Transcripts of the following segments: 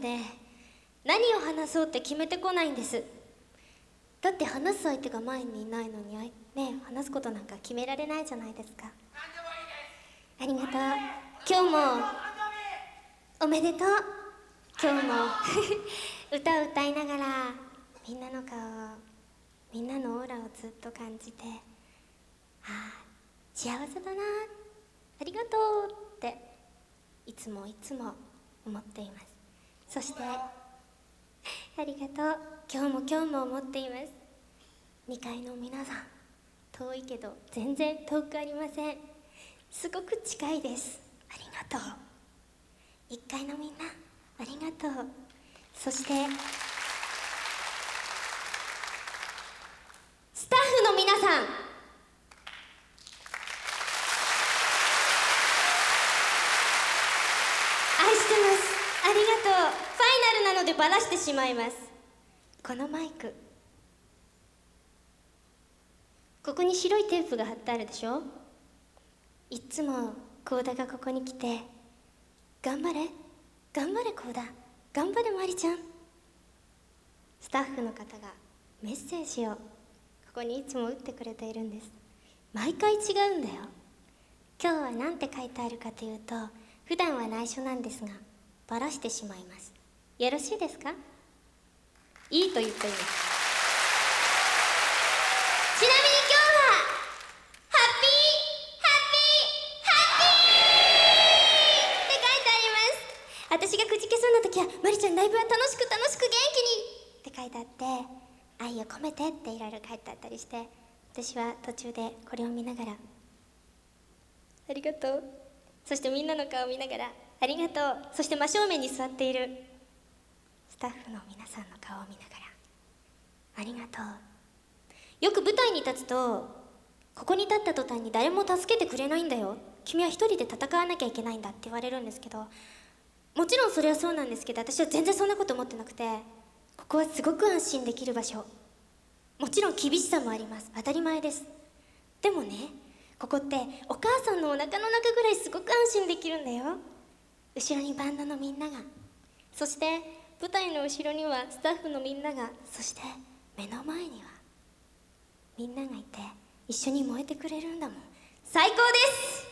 で何を話そうって決めてこないんです。だって話す相手が前にいないのにね話すことなんか決められないじゃないですか。ありがとう。今日もおめでとう。今日も 歌を歌いながらみんなの顔をみんなのオーラをずっと感じてああ幸せだなありがとうっていつもいつも思っています。そしてありがとう。今日も今日も思っています。2階の皆さん遠いけど全然遠くありません。すごく近いです。ありがとう。1階のみんなありがとう。そしてスタッフの皆さん愛してますありがとうファイナルなのでバラしまいます。このマイク。ここに白いテープが貼ってあるでしょ？いっつも幸田がここに来て「頑張れ。頑張れ幸田。頑張れまりちゃん」スタッフの方がメッセージをここにいつも打ってくれているんです。毎回違うんだよ。今日は何て書いてあるかというと普段は内緒なんですがバラしてしまいます。よろしいですか？いいと言っています。ちなみに今日はハッピーハッピーハッピーって書いてあります。私がくじけそうな時は「まりちゃんライブは楽しく楽しく元気に」って書いてあって愛を込めてっていろいろ書いてあったりして私は途中でこれを見ながらありがとう。そしてみんなの顔を見ながらありがとう。そして真正面に座っている。タッフの皆さんの顔を見ながらありがとう。よく舞台に立つとここに立った途端に誰も助けてくれないんだよ。君は一人で戦わなきゃいけないんだって言われるんですけどもちろんそれはそうなんですけど私は全然そんなこと思ってなくてここはすごく安心できる場所。もちろん厳しさもあります。当たり前です。でもねここってお母さんのお腹の中ぐらいすごく安心できるんだよ。後ろにバンドのみんなが。そして舞台の後ろにはスタッフのみんながそして目の前にはみんながいて一緒に燃えてくれるんだもん。最高です！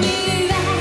你来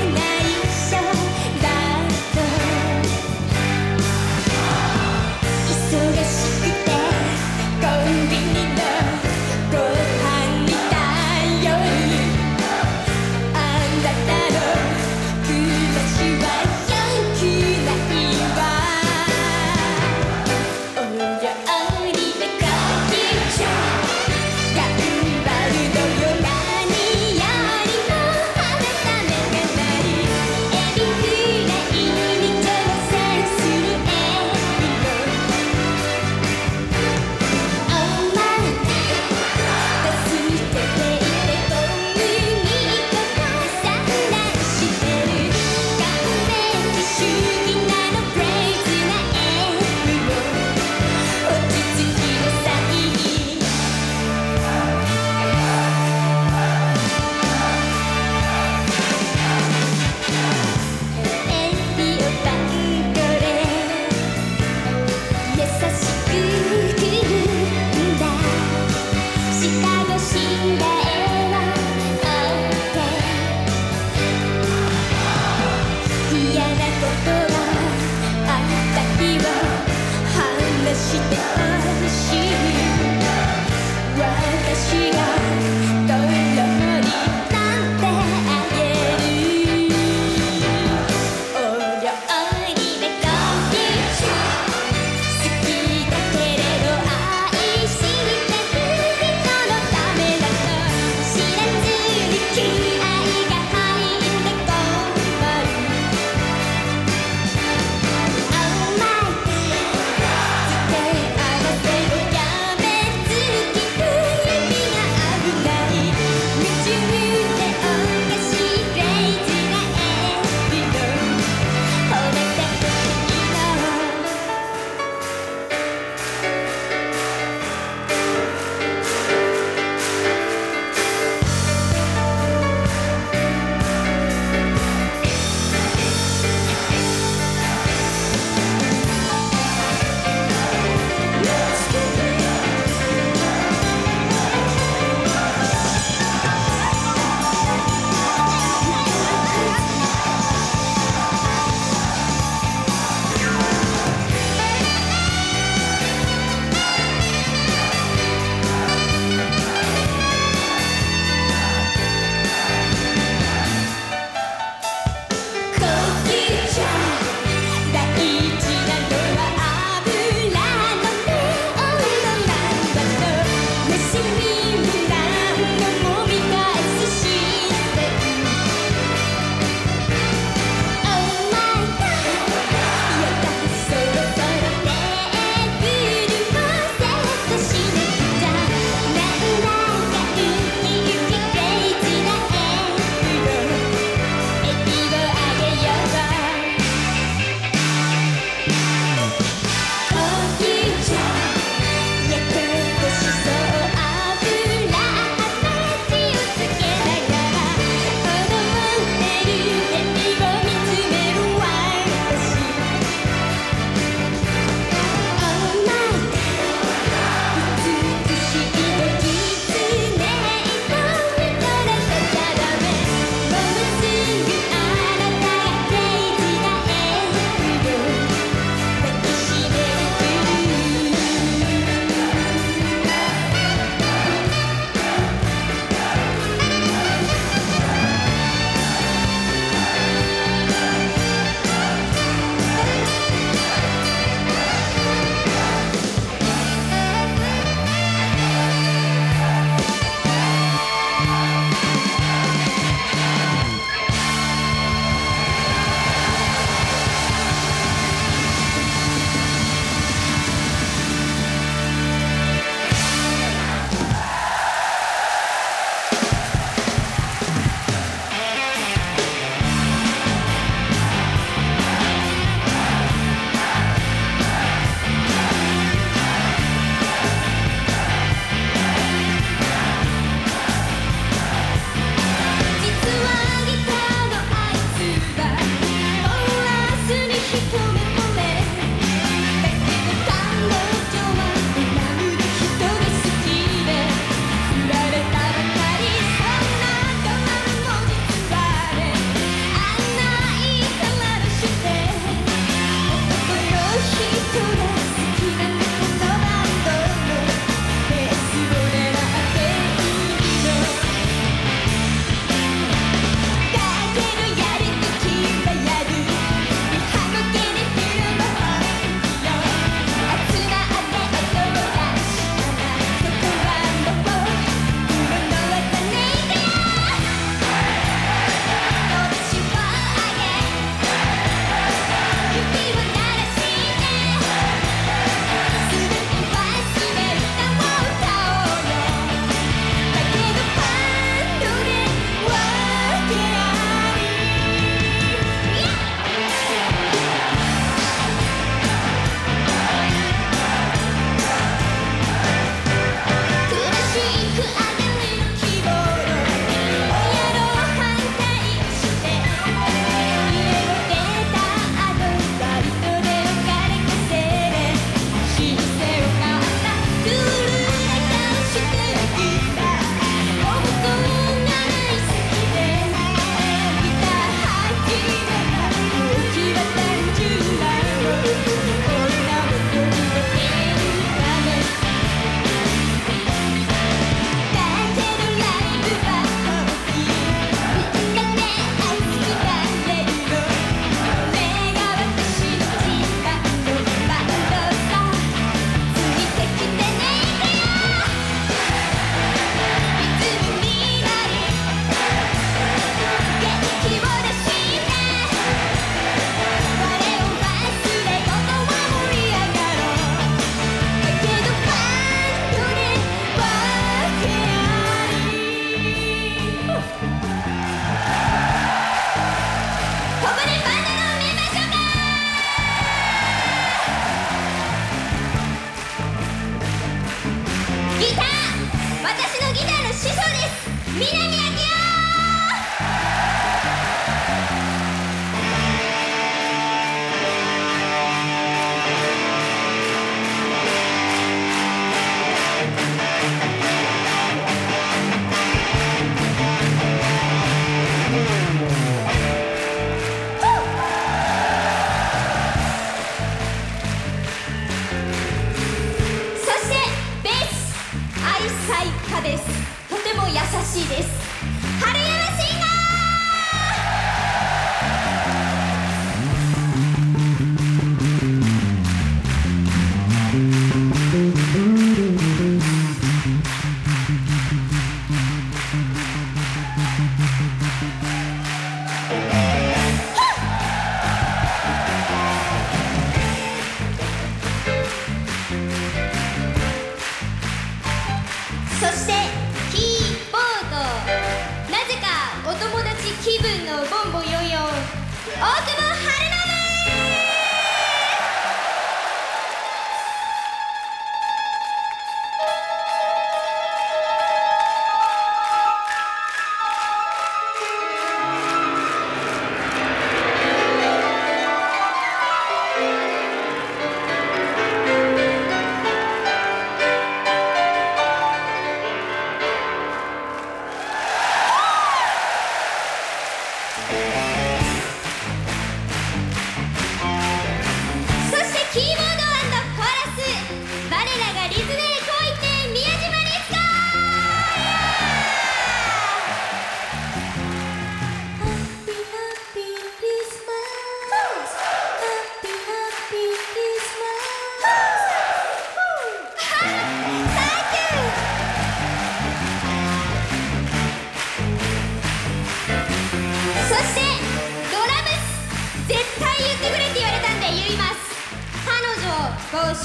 そ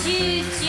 集中